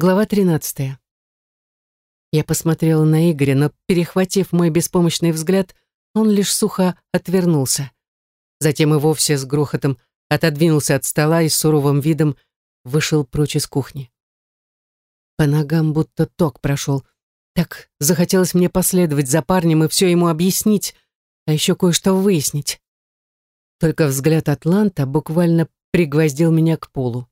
Глава 13. Я посмотрела на Игоря, но, перехватив мой беспомощный взгляд, он лишь сухо отвернулся. Затем и вовсе с грохотом отодвинулся от стола и с суровым видом вышел прочь из кухни. По ногам будто ток прошел. Так захотелось мне последовать за парнем и все ему объяснить, а еще кое-что выяснить. Только взгляд Атланта буквально пригвоздил меня к полу.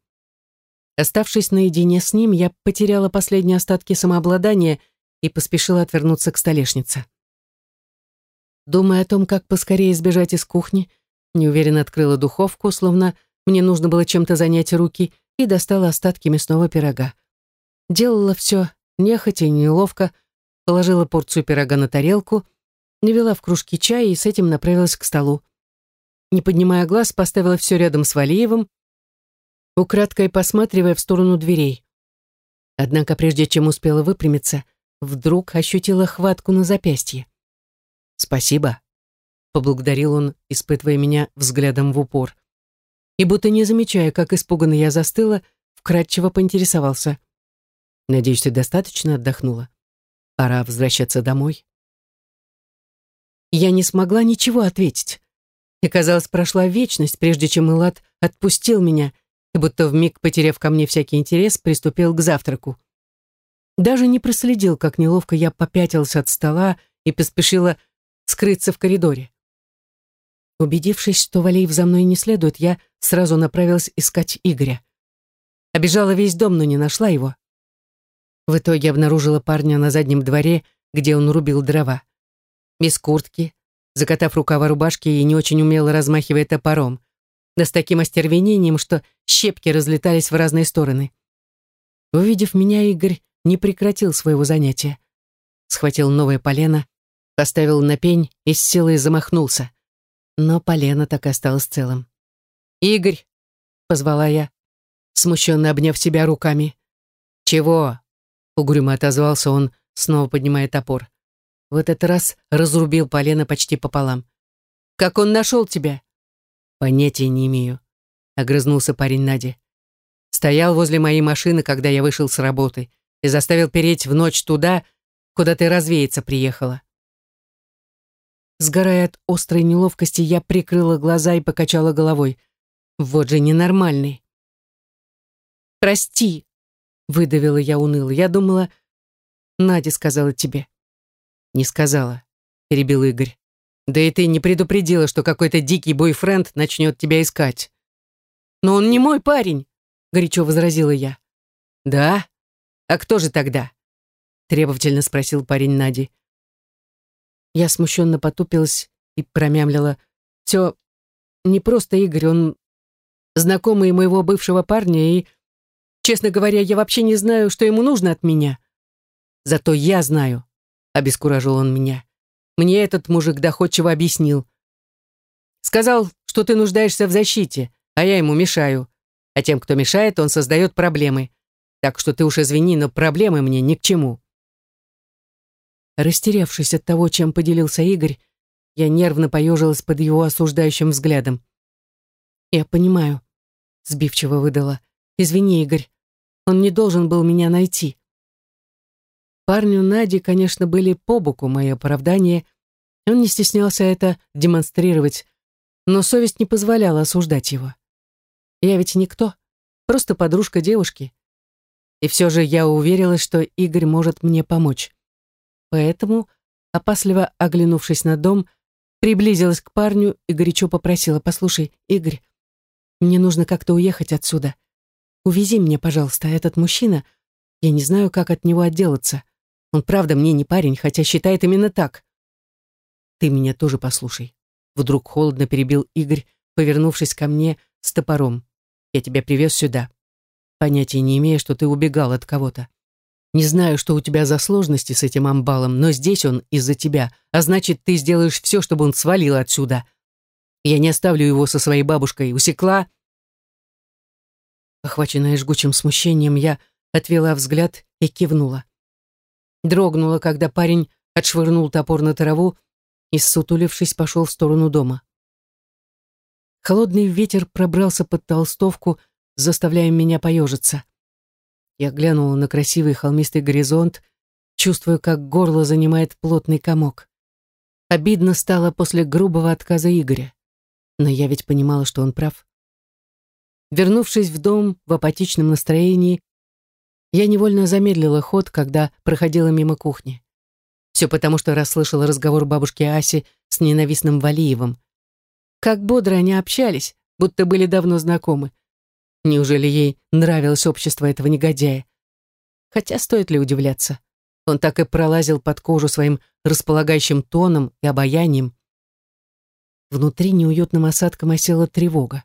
Оставшись наедине с ним, я потеряла последние остатки самообладания и поспешила отвернуться к столешнице. Думая о том, как поскорее сбежать из кухни, неуверенно открыла духовку, словно мне нужно было чем-то занять руки, и достала остатки мясного пирога. Делала все нехотя и неловко, положила порцию пирога на тарелку, навела в кружки чая и с этим направилась к столу. Не поднимая глаз, поставила все рядом с Валиевым, украдкой посматривая в сторону дверей. Однако прежде чем успела выпрямиться, вдруг ощутила хватку на запястье. «Спасибо», — поблагодарил он, испытывая меня взглядом в упор. И будто не замечая, как испуганно я застыла, вкратчиво поинтересовался. «Надеюсь, ты достаточно отдохнула? Пора возвращаться домой». Я не смогла ничего ответить. И, казалось, прошла вечность, прежде чем Илат отпустил меня — и будто вмиг, потеряв ко мне всякий интерес, приступил к завтраку. Даже не проследил, как неловко я попятился от стола и поспешила скрыться в коридоре. Убедившись, что Валеев за мной не следует, я сразу направилась искать Игоря. Обежала весь дом, но не нашла его. В итоге обнаружила парня на заднем дворе, где он рубил дрова. Без куртки, закатав рукава рубашки и не очень умело размахивая топором да с таким остервенением, что щепки разлетались в разные стороны. Увидев меня, Игорь не прекратил своего занятия. Схватил новое полено, поставил на пень и с силой замахнулся. Но полено так и осталось целым. «Игорь!» — позвала я, смущенно обняв себя руками. «Чего?» — угрюмо отозвался он, снова поднимая топор. В этот раз разрубил полено почти пополам. «Как он нашел тебя?» «Понятия не имею», — огрызнулся парень Нади. «Стоял возле моей машины, когда я вышел с работы, и заставил переть в ночь туда, куда ты развеяться приехала». Сгорая от острой неловкости, я прикрыла глаза и покачала головой. Вот же ненормальный. «Прости», — выдавила я уныло. «Я думала, Надя сказала тебе». «Не сказала», — перебил Игорь. Да и ты не предупредила, что какой-то дикий бойфренд начнет тебя искать. Но он не мой парень, горячо возразила я. Да? А кто же тогда? Требовательно спросил парень Нади. Я смущенно потупилась и промямлила. Все не просто Игорь, он знакомый моего бывшего парня, и, честно говоря, я вообще не знаю, что ему нужно от меня. Зато я знаю, обескуражил он меня. Мне этот мужик доходчиво объяснил. Сказал, что ты нуждаешься в защите, а я ему мешаю. А тем, кто мешает, он создает проблемы. Так что ты уж извини, но проблемы мне ни к чему. Растерявшись от того, чем поделился Игорь, я нервно поежилась под его осуждающим взглядом. «Я понимаю», — сбивчиво выдала. «Извини, Игорь, он не должен был меня найти». Парню Нади, конечно, были по боку мои оправдания, он не стеснялся это демонстрировать, но совесть не позволяла осуждать его. Я ведь никто, просто подружка девушки. И все же я уверилась, что Игорь может мне помочь. Поэтому, опасливо оглянувшись на дом, приблизилась к парню и горячо попросила, «Послушай, Игорь, мне нужно как-то уехать отсюда. Увези меня, пожалуйста, этот мужчина. Я не знаю, как от него отделаться. Он правда мне не парень, хотя считает именно так. Ты меня тоже послушай. Вдруг холодно перебил Игорь, повернувшись ко мне с топором. Я тебя привез сюда. Понятия не имея, что ты убегал от кого-то. Не знаю, что у тебя за сложности с этим амбалом, но здесь он из-за тебя, а значит, ты сделаешь все, чтобы он свалил отсюда. Я не оставлю его со своей бабушкой. Усекла?» Охваченная жгучим смущением, я отвела взгляд и кивнула дрогнула, когда парень отшвырнул топор на траву и, сутулившись, пошел в сторону дома. Холодный ветер пробрался под толстовку, заставляя меня поежиться. Я глянула на красивый холмистый горизонт, чувствуя, как горло занимает плотный комок. Обидно стало после грубого отказа Игоря. Но я ведь понимала, что он прав. Вернувшись в дом в апатичном настроении, я невольно замедлила ход, когда проходила мимо кухни. Все потому, что расслышала разговор бабушки Аси с ненавистным Валиевым. Как бодро они общались, будто были давно знакомы. Неужели ей нравилось общество этого негодяя? Хотя стоит ли удивляться? Он так и пролазил под кожу своим располагающим тоном и обаянием. Внутри неуютным осадком осела тревога.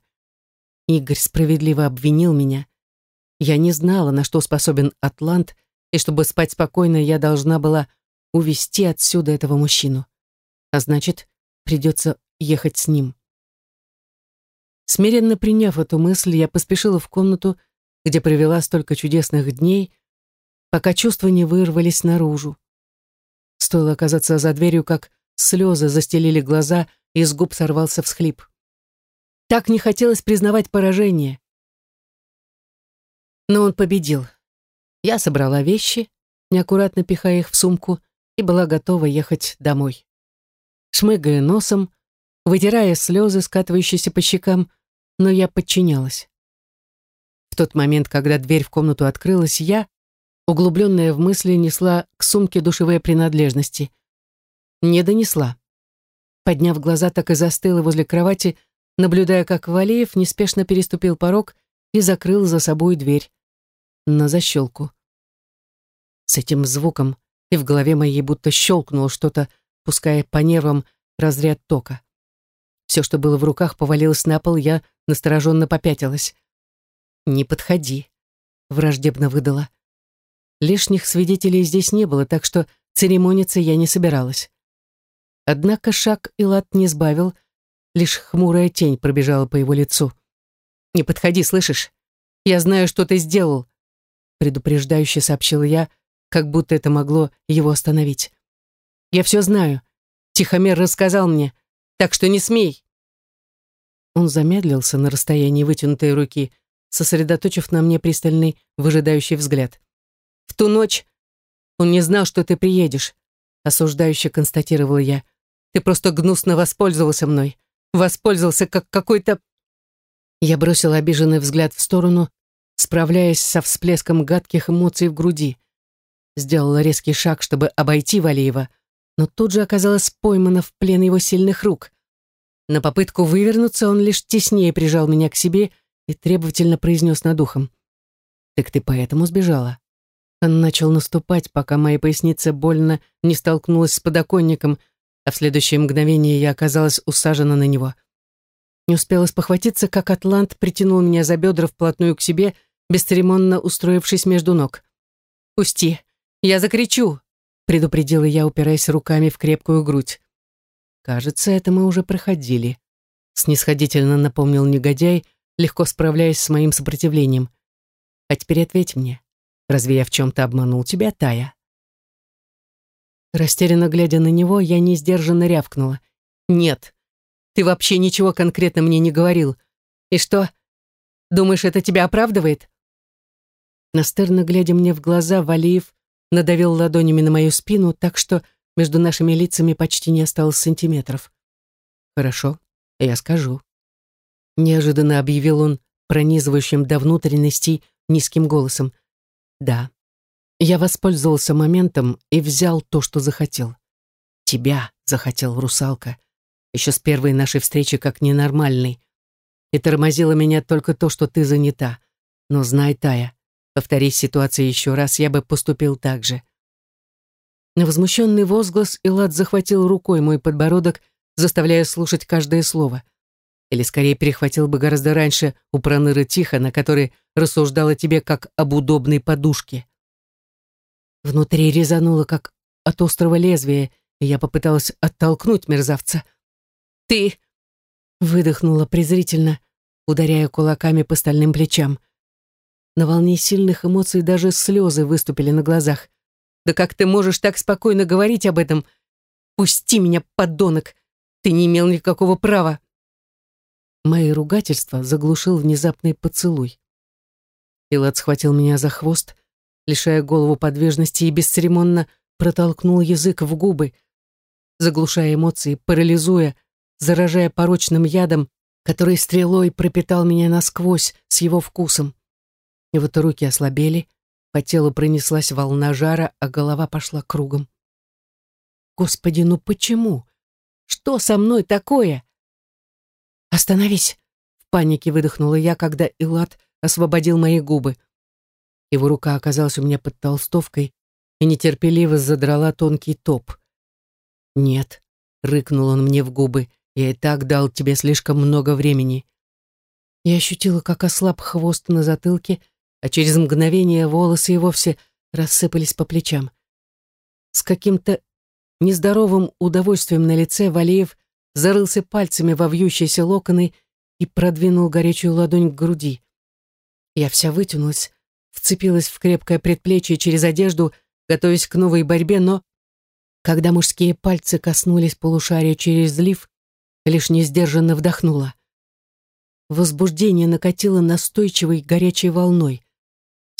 Игорь справедливо обвинил меня. Я не знала, на что способен Атлант, и чтобы спать спокойно, я должна была увести отсюда этого мужчину. А значит, придется ехать с ним. Смиренно приняв эту мысль, я поспешила в комнату, где провела столько чудесных дней, пока чувства не вырвались наружу. Стоило оказаться за дверью, как слезы застелили глаза, и с губ сорвался всхлип. Так не хотелось признавать поражение. Но он победил. Я собрала вещи, неаккуратно пихая их в сумку, и была готова ехать домой. Шмыгая носом, вытирая слезы, скатывающиеся по щекам, но я подчинялась. В тот момент, когда дверь в комнату открылась, я, углубленная в мысли, несла к сумке душевые принадлежности. Не донесла. Подняв глаза, так и застыла возле кровати, наблюдая, как Валеев неспешно переступил порог и закрыл за собой дверь на защелку. С этим звуком и в голове моей будто щелкнуло что-то, пуская по нервам разряд тока. Все, что было в руках, повалилось на пол, я настороженно попятилась. «Не подходи», — враждебно выдала. Лишних свидетелей здесь не было, так что церемониться я не собиралась. Однако шаг Илат не сбавил, лишь хмурая тень пробежала по его лицу. «Не подходи, слышишь? Я знаю, что ты сделал», предупреждающе сообщила я, как будто это могло его остановить. «Я все знаю. Тихомир рассказал мне, так что не смей!» Он замедлился на расстоянии вытянутой руки, сосредоточив на мне пристальный, выжидающий взгляд. «В ту ночь он не знал, что ты приедешь», осуждающе констатировала я. «Ты просто гнусно воспользовался мной. Воспользовался как какой-то...» Я бросила обиженный взгляд в сторону, справляясь со всплеском гадких эмоций в груди сделала резкий шаг, чтобы обойти Валиева, но тут же оказалась поймана в плен его сильных рук. На попытку вывернуться он лишь теснее прижал меня к себе и требовательно произнес над ухом. «Так ты поэтому сбежала?» Он начал наступать, пока моя поясница больно не столкнулась с подоконником, а в следующее мгновение я оказалась усажена на него. Не успела спохватиться, как Атлант притянул меня за бедра вплотную к себе, бесцеремонно устроившись между ног. «Пусти! «Я закричу!» — предупредила я, упираясь руками в крепкую грудь. «Кажется, это мы уже проходили», — снисходительно напомнил негодяй, легко справляясь с моим сопротивлением. «А теперь ответь мне, разве я в чем-то обманул тебя, Тая?» Растерянно глядя на него, я несдержанно рявкнула. «Нет, ты вообще ничего конкретно мне не говорил. И что, думаешь, это тебя оправдывает?» Настырно глядя мне в глаза, Валиев надавил ладонями на мою спину, так что между нашими лицами почти не осталось сантиметров. «Хорошо, я скажу», — неожиданно объявил он пронизывающим до внутренностей низким голосом. «Да, я воспользовался моментом и взял то, что захотел. Тебя захотел, русалка, еще с первой нашей встречи как ненормальный. И тормозило меня только то, что ты занята. Но знай, Тая, Повторись ситуация еще раз, я бы поступил так же. На возмущенный возглас Илад захватил рукой мой подбородок, заставляя слушать каждое слово. Или скорее перехватил бы гораздо раньше у проныры Тихона, который рассуждал о тебе как об удобной подушке. Внутри резануло, как от острого лезвия, и я попыталась оттолкнуть мерзавца. «Ты!» — выдохнула презрительно, ударяя кулаками по стальным плечам. На волне сильных эмоций даже слезы выступили на глазах. «Да как ты можешь так спокойно говорить об этом? Пусти меня, подонок! Ты не имел никакого права!» Мои ругательства заглушил внезапный поцелуй. Илад схватил меня за хвост, лишая голову подвижности и бесцеремонно протолкнул язык в губы, заглушая эмоции, парализуя, заражая порочным ядом, который стрелой пропитал меня насквозь с его вкусом. И вот руки ослабели, по телу пронеслась волна жара, а голова пошла кругом. Господи, ну почему? Что со мной такое? Остановись! В панике выдохнула я, когда Илат освободил мои губы. Его рука оказалась у меня под толстовкой и нетерпеливо задрала тонкий топ. «Нет», — рыкнул он мне в губы, — «я и так дал тебе слишком много времени». Я ощутила, как ослаб хвост на затылке, а через мгновение волосы и вовсе рассыпались по плечам. С каким-то нездоровым удовольствием на лице Валеев зарылся пальцами во вьющиеся локоны и продвинул горячую ладонь к груди. Я вся вытянулась, вцепилась в крепкое предплечье через одежду, готовясь к новой борьбе, но когда мужские пальцы коснулись полушария через лиф, лишь несдержанно вдохнула. Возбуждение накатило настойчивой горячей волной.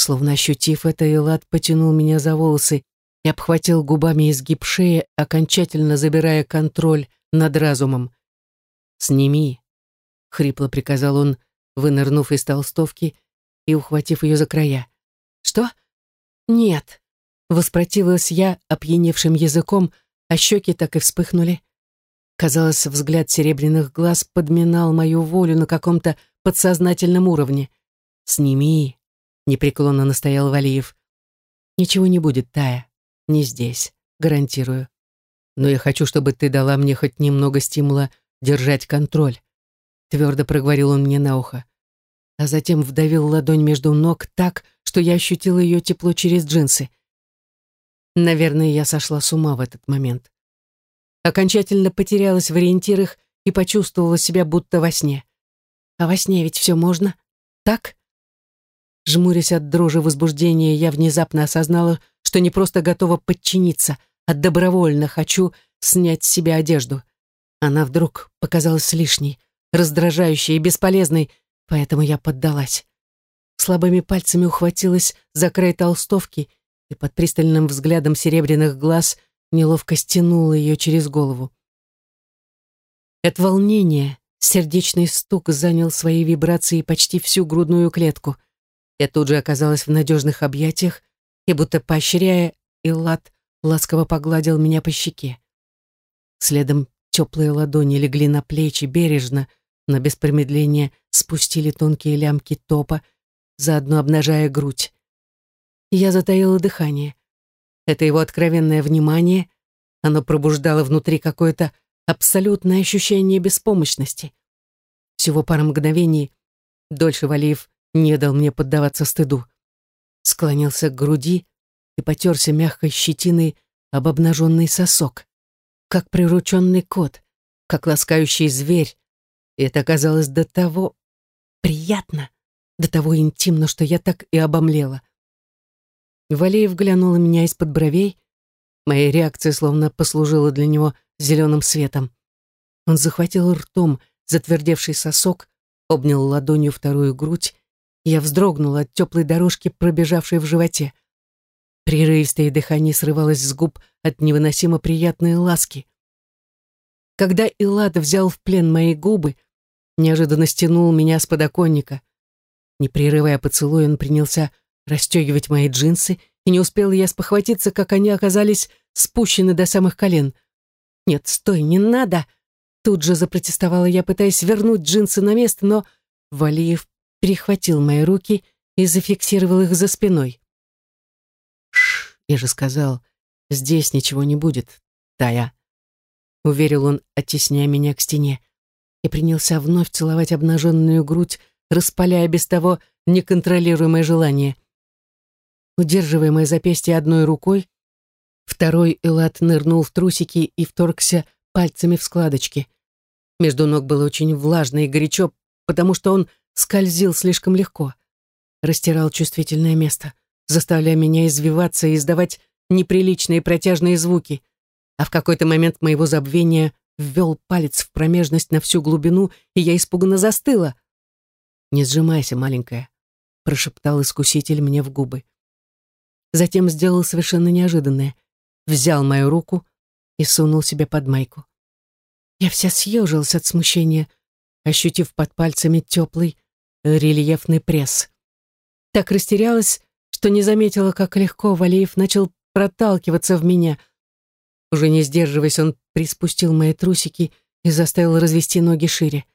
Словно ощутив это, Элад потянул меня за волосы и обхватил губами изгиб шеи, окончательно забирая контроль над разумом. «Сними», — хрипло приказал он, вынырнув из толстовки и ухватив ее за края. «Что? Нет!» — воспротивилась я опьяневшим языком, а щеки так и вспыхнули. Казалось, взгляд серебряных глаз подминал мою волю на каком-то подсознательном уровне. «Сними», — непреклонно настоял Валиев. «Ничего не будет, Тая. Не здесь, гарантирую. Но я хочу, чтобы ты дала мне хоть немного стимула держать контроль», — твердо проговорил он мне на ухо а затем вдавил ладонь между ног так, что я ощутила ее тепло через джинсы. Наверное, я сошла с ума в этот момент. Окончательно потерялась в ориентирах и почувствовала себя будто во сне. А во сне ведь все можно, так? Жмурясь от дрожи возбуждения, я внезапно осознала, что не просто готова подчиниться, а добровольно хочу снять с себя одежду. Она вдруг показалась лишней, раздражающей и бесполезной, Поэтому я поддалась. Слабыми пальцами ухватилась за край толстовки и под пристальным взглядом серебряных глаз неловко стянула ее через голову. От волнения сердечный стук занял своей вибрацией почти всю грудную клетку. Я тут же оказалась в надежных объятиях и, будто поощряя, Иллад ласково погладил меня по щеке. Следом теплые ладони легли на плечи бережно, но без промедления спустили тонкие лямки топа, заодно обнажая грудь. Я затаила дыхание. Это его откровенное внимание, оно пробуждало внутри какое-то абсолютное ощущение беспомощности. Всего пара мгновений дольше Валиев не дал мне поддаваться стыду. Склонился к груди и потерся мягкой щетиной об обнаженный сосок, как прирученный кот, как ласкающий зверь, и это оказалось до того приятно, до того интимно, что я так и обомлела. Валеев глянул на меня из-под бровей. Моя реакция словно послужила для него зеленым светом. Он захватил ртом затвердевший сосок, обнял ладонью вторую грудь, я вздрогнула от теплой дорожки, пробежавшей в животе. Прерывистое дыхание срывалось с губ от невыносимо приятной ласки. Когда Илад взял в плен мои губы, неожиданно стянул меня с подоконника. Не прерывая поцелуй, он принялся расстегивать мои джинсы, и не успела я спохватиться, как они оказались спущены до самых колен. «Нет, стой, не надо!» Тут же запротестовала я, пытаясь вернуть джинсы на место, но Валиев перехватил мои руки и зафиксировал их за спиной. «Шш, я же сказал, здесь ничего не будет, Тая», — уверил он, оттесняя меня к стене, и принялся вновь целовать обнаженную грудь, распаляя без того неконтролируемое желание. Удерживая мое запястье одной рукой, второй Элат нырнул в трусики и вторгся пальцами в складочки. Между ног было очень влажно и горячо, потому что он скользил слишком легко. Растирал чувствительное место, заставляя меня извиваться и издавать неприличные протяжные звуки а в какой-то момент моего забвения ввел палец в промежность на всю глубину, и я испуганно застыла. «Не сжимайся, маленькая», — прошептал искуситель мне в губы. затем сделал совершенно неожиданное. Взял мою руку и сунул себе под майку. Я вся съежилась от смущения, ощутив под пальцами теплый, рельефный пресс. Так растерялась, что не заметила, как легко Валеев начал проталкиваться в меня. Уже не сдерживаясь, он приспустил мои трусики и заставил развести ноги шире.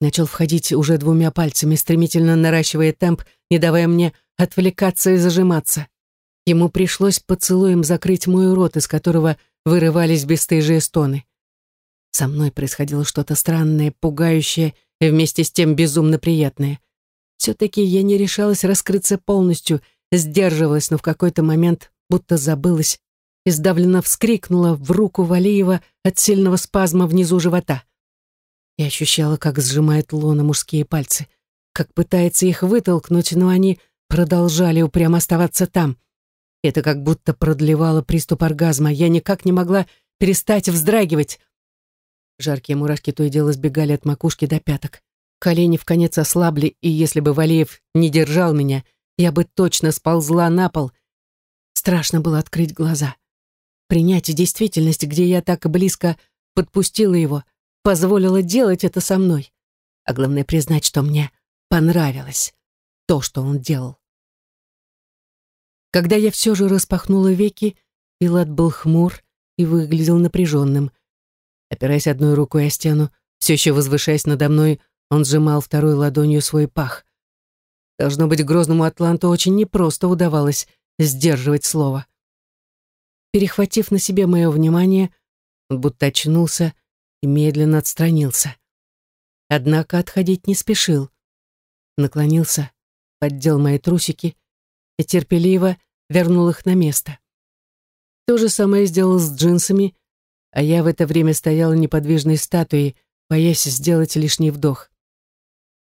Начал входить уже двумя пальцами, стремительно наращивая темп, не давая мне отвлекаться и зажиматься. Ему пришлось поцелуем закрыть мой рот, из которого вырывались бесстыжие стоны. Со мной происходило что-то странное, пугающее и вместе с тем безумно приятное. Все-таки я не решалась раскрыться полностью, сдерживалась, но в какой-то момент будто забылась и сдавленно вскрикнула в руку Валиева от сильного спазма внизу живота. Я ощущала, как сжимает лона мужские пальцы, как пытается их вытолкнуть, но они продолжали упрямо оставаться там. Это как будто продлевало приступ оргазма. Я никак не могла перестать вздрагивать. Жаркие мурашки то и дело сбегали от макушки до пяток. Колени в конец ослабли, и если бы Валеев не держал меня, я бы точно сползла на пол. Страшно было открыть глаза. Принять действительность, где я так близко подпустила его, позволила делать это со мной. А главное признать, что мне понравилось то, что он делал. Когда я все же распахнула веки, Пилат был хмур и выглядел напряженным. Опираясь одной рукой о стену, все еще возвышаясь надо мной, он сжимал второй ладонью свой пах. Должно быть, грозному атланту очень непросто удавалось сдерживать слово. Перехватив на себе мое внимание, он будто очнулся и медленно отстранился. Однако отходить не спешил. Наклонился, поддел мои трусики и терпеливо вернул их на место. То же самое сделал с джинсами, а я в это время стояла неподвижной статуей, боясь сделать лишний вдох.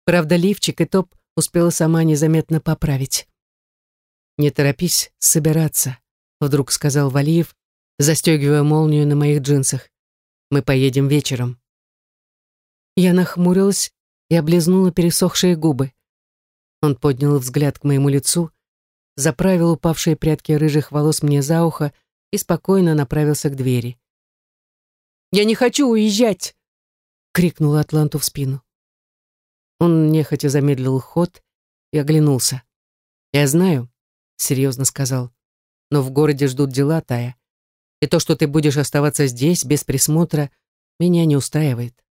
Правда, лифчик и топ успела сама незаметно поправить. «Не торопись собираться», — вдруг сказал Валиев, застегивая молнию на моих джинсах. «Мы поедем вечером». Я нахмурилась и облизнула пересохшие губы. Он поднял взгляд к моему лицу, заправил упавшие прядки рыжих волос мне за ухо и спокойно направился к двери. «Я не хочу уезжать!» — крикнула Атланту в спину. Он нехотя замедлил ход и оглянулся. «Я знаю», — серьезно сказал, — «но в городе ждут дела, Тая. И то, что ты будешь оставаться здесь без присмотра, меня не устраивает».